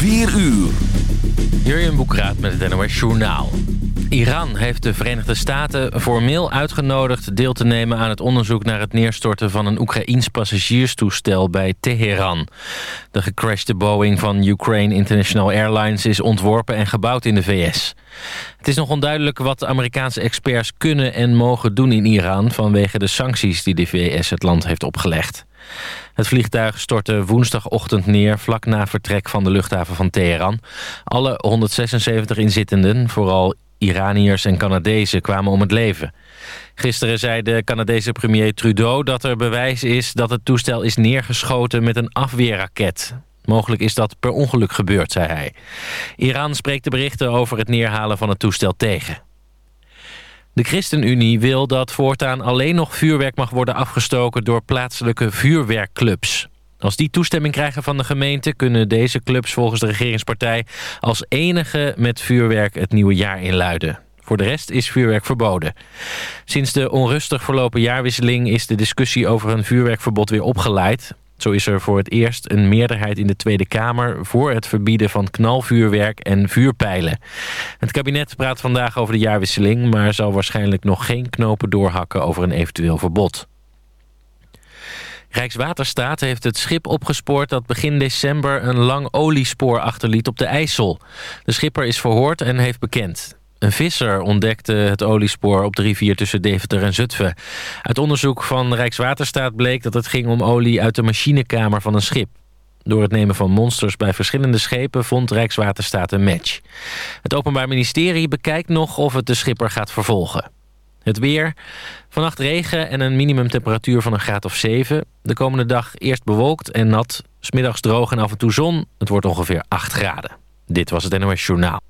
4 uur. Jurjen Boekraat met het NOS Journaal. Iran heeft de Verenigde Staten formeel uitgenodigd deel te nemen aan het onderzoek naar het neerstorten van een Oekraïns passagierstoestel bij Teheran. De gecrashte Boeing van Ukraine International Airlines is ontworpen en gebouwd in de VS. Het is nog onduidelijk wat de Amerikaanse experts kunnen en mogen doen in Iran vanwege de sancties die de VS het land heeft opgelegd. Het vliegtuig stortte woensdagochtend neer vlak na vertrek van de luchthaven van Teheran. Alle 176 inzittenden, vooral Iraniërs en Canadezen, kwamen om het leven. Gisteren zei de Canadese premier Trudeau dat er bewijs is dat het toestel is neergeschoten met een afweerraket. Mogelijk is dat per ongeluk gebeurd, zei hij. Iran spreekt de berichten over het neerhalen van het toestel tegen. De ChristenUnie wil dat voortaan alleen nog vuurwerk mag worden afgestoken door plaatselijke vuurwerkclubs. Als die toestemming krijgen van de gemeente... kunnen deze clubs volgens de regeringspartij als enige met vuurwerk het nieuwe jaar inluiden. Voor de rest is vuurwerk verboden. Sinds de onrustig verlopen jaarwisseling is de discussie over een vuurwerkverbod weer opgeleid. Zo is er voor het eerst een meerderheid in de Tweede Kamer... voor het verbieden van knalvuurwerk en vuurpijlen. Het kabinet praat vandaag over de jaarwisseling... maar zal waarschijnlijk nog geen knopen doorhakken over een eventueel verbod. Rijkswaterstaat heeft het schip opgespoord dat begin december een lang oliespoor achterliet op de IJssel. De schipper is verhoord en heeft bekend. Een visser ontdekte het oliespoor op de rivier tussen Deventer en Zutphen. Uit onderzoek van Rijkswaterstaat bleek dat het ging om olie uit de machinekamer van een schip. Door het nemen van monsters bij verschillende schepen vond Rijkswaterstaat een match. Het Openbaar Ministerie bekijkt nog of het de schipper gaat vervolgen. Het weer. Vannacht regen en een minimumtemperatuur van een graad of 7. De komende dag eerst bewolkt en nat. Smiddags droog en af en toe zon. Het wordt ongeveer 8 graden. Dit was het NOS Journaal.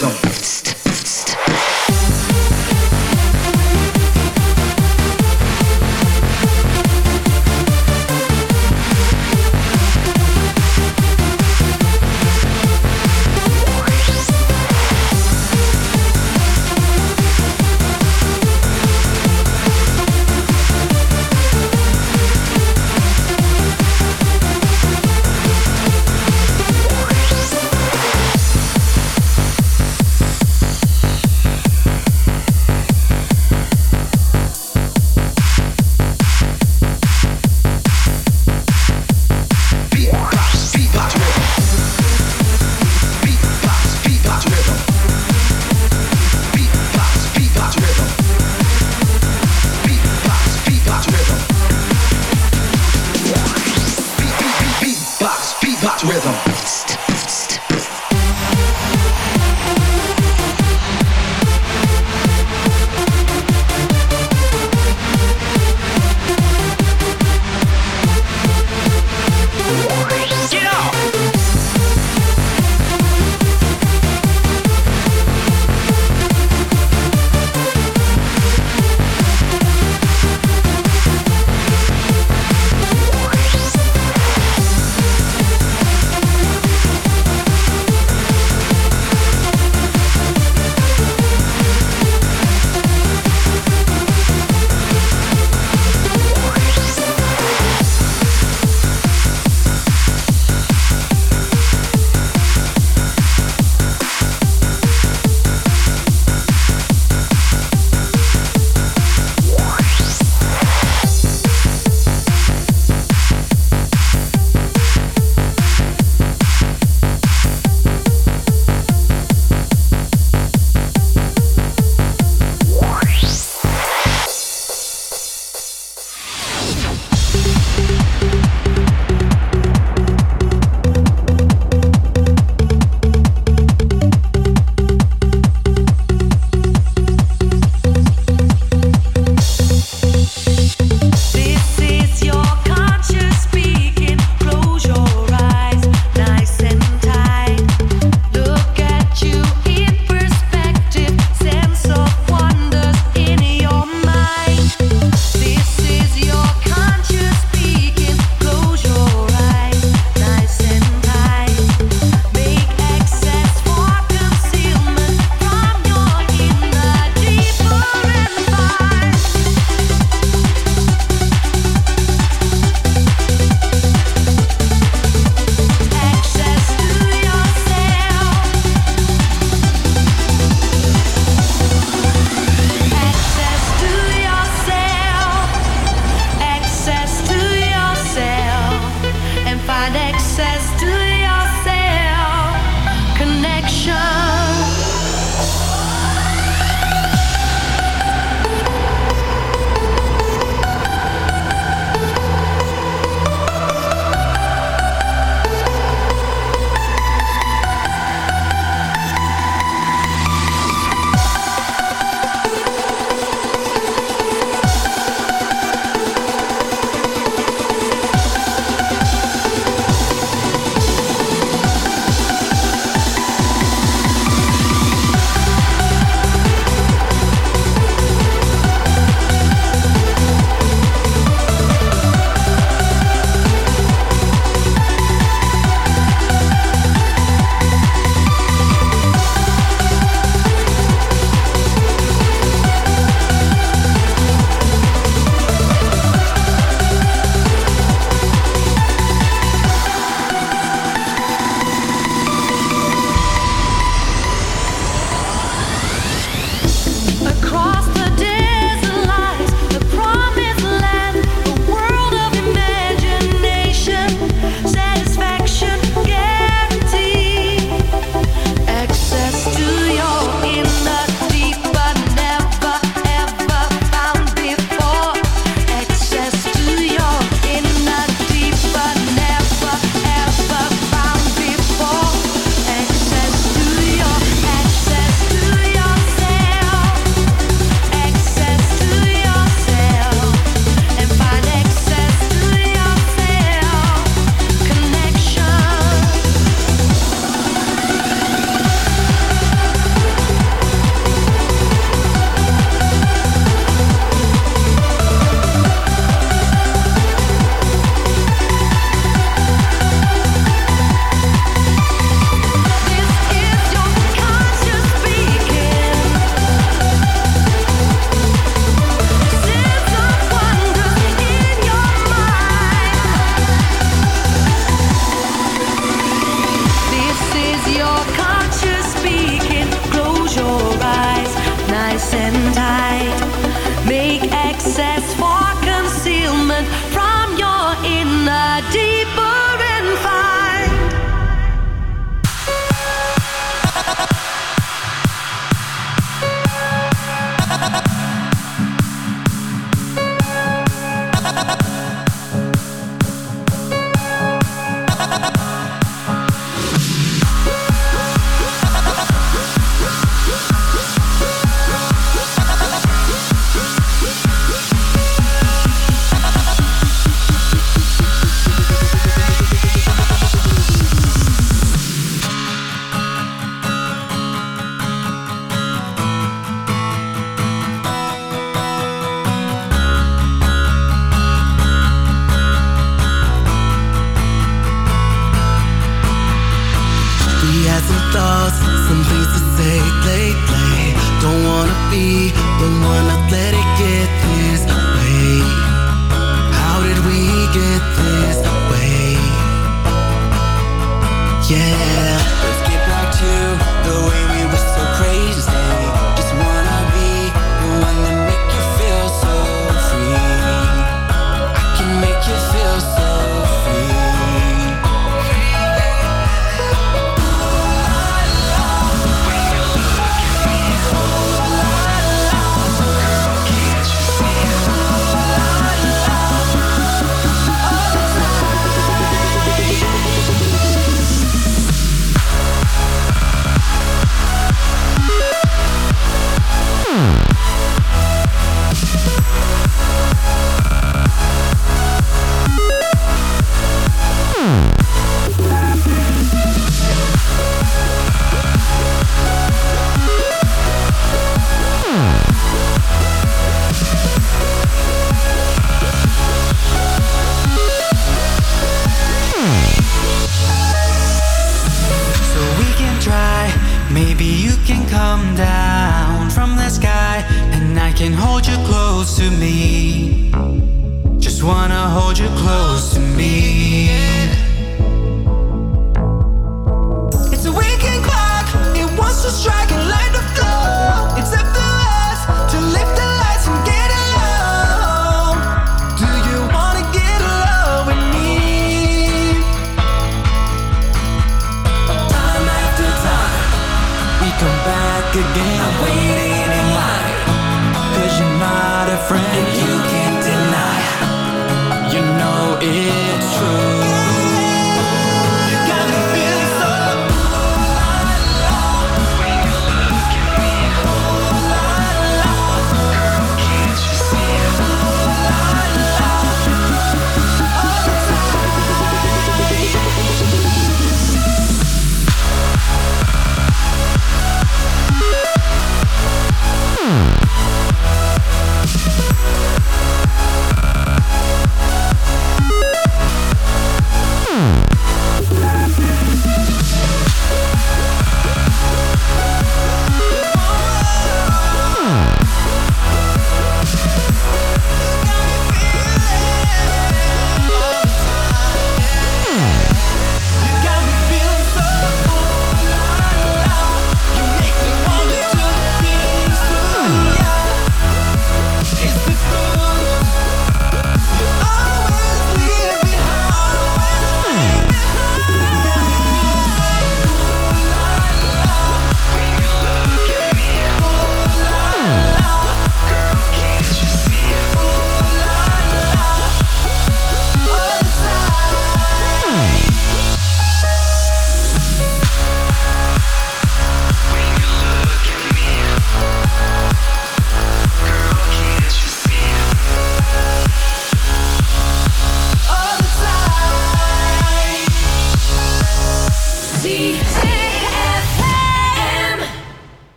rhythm.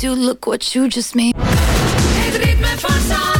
Do. Look what you just made. Het ritme van Zandvoort.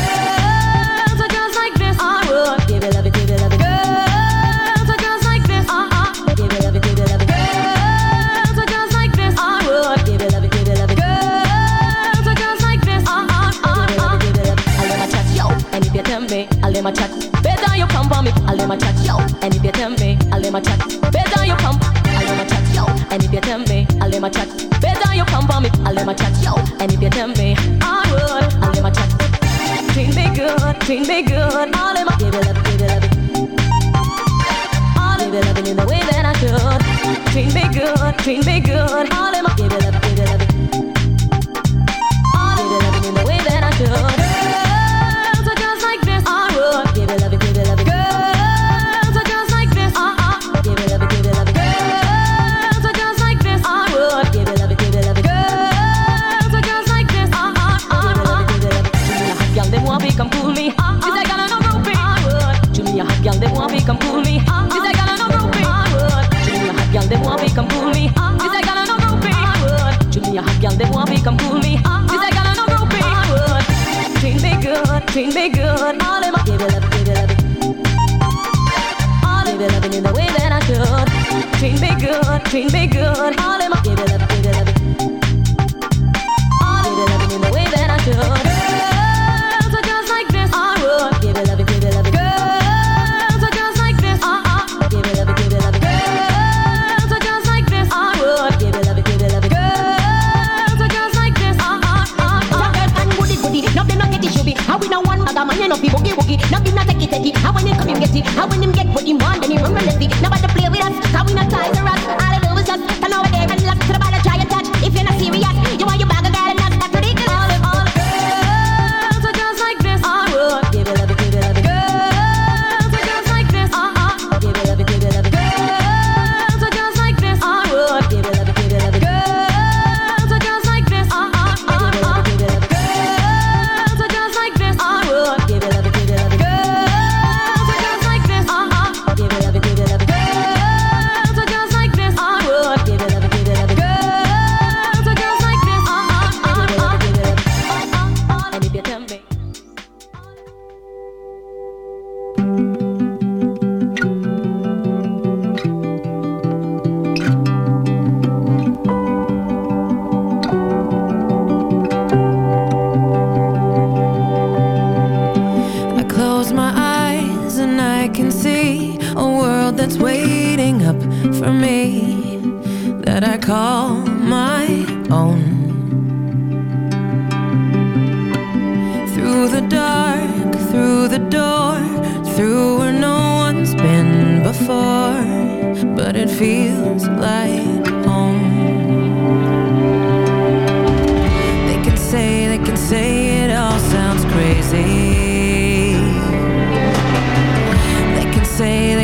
Clean me good. treat be good.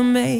gonna make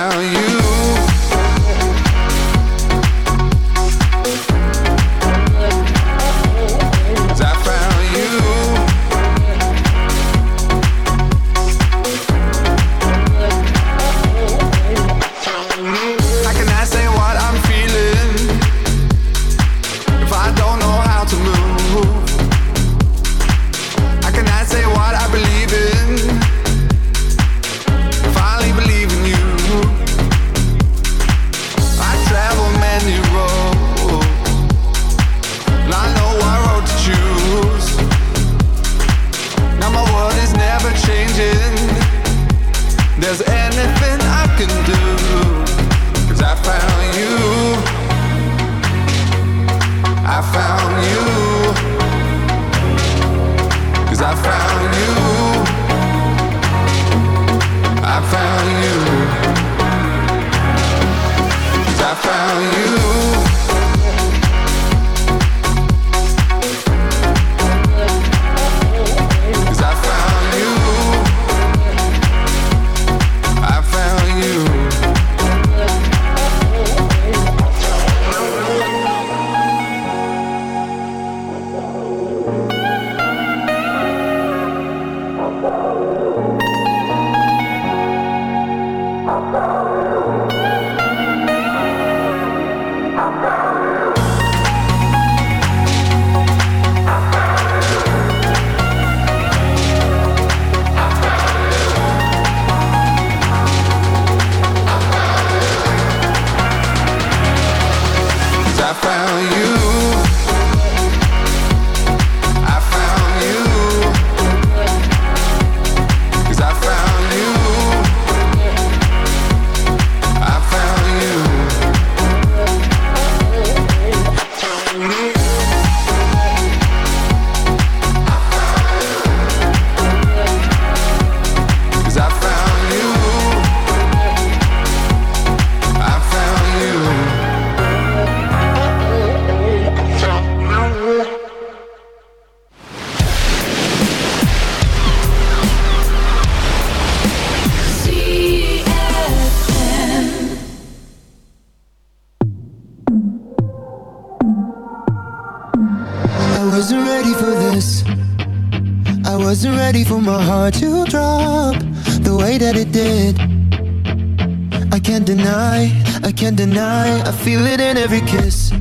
can't deny, I feel it in every kiss.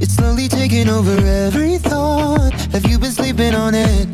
It's slowly taking over every thought. Have you been sleeping on it?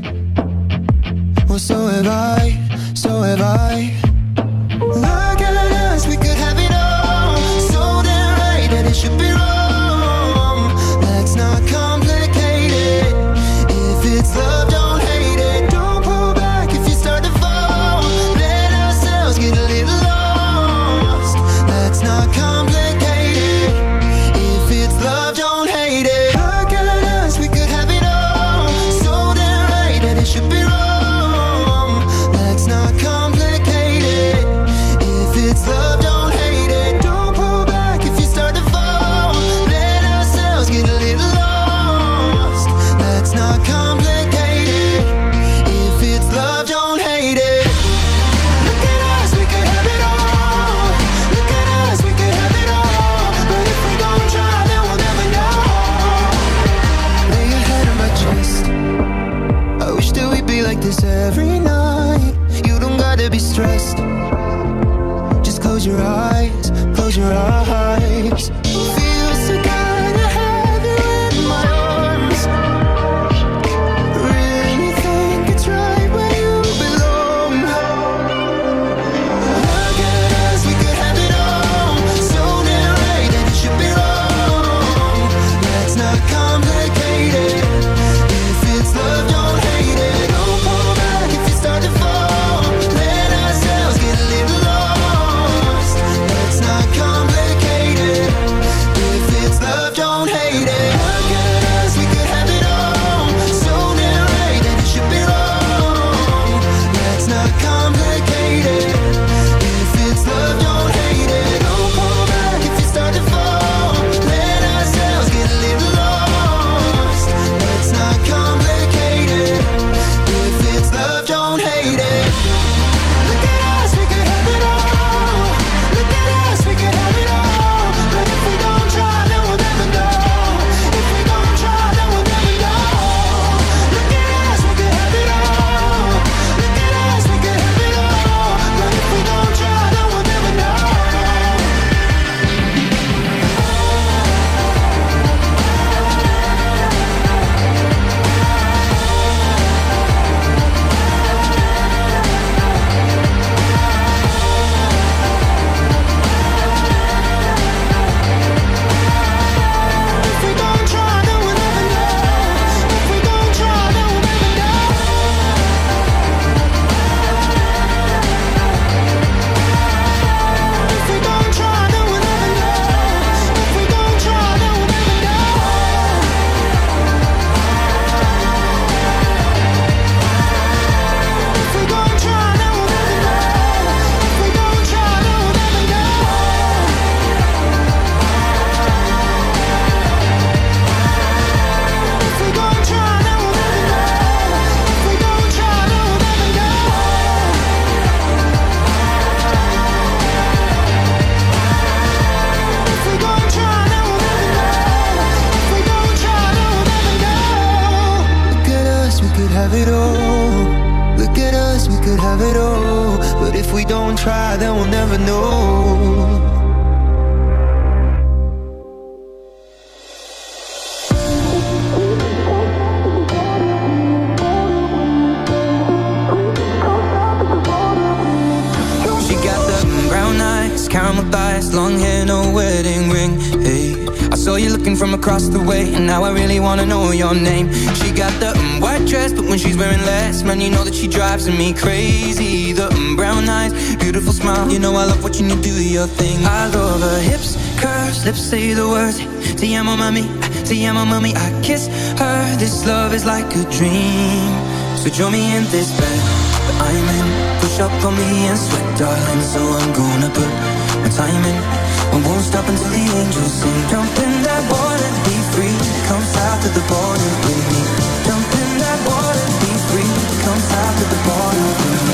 She got the um, white dress, but when she's wearing less, man, you know that she drives me crazy. The um, brown eyes, beautiful smile, you know I love watching you do your thing. I love her hips, curves, lips say the words. See, amo, mami, te amo, mami. I kiss her. This love is like a dream. So join me in this bed but I'm in. Push up on me and sweat, darling. So I'm gonna put my time in. I won't stop until the angels sing. Jump in that water, free, come south to the border with me. Jump in that water, be free, come south to the border with me.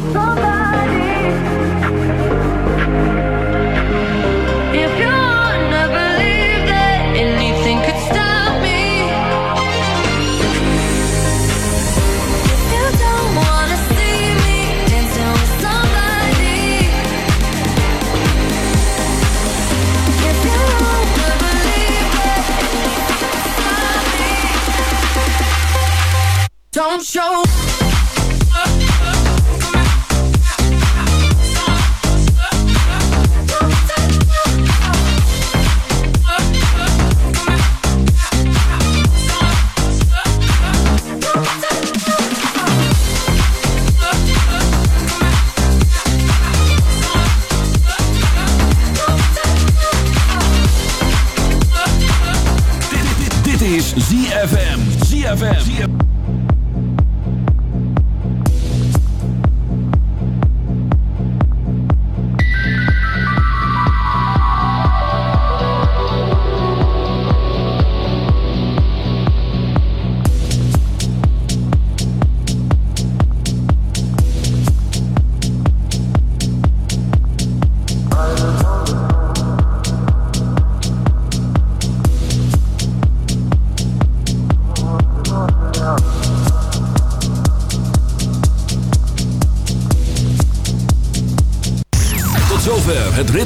from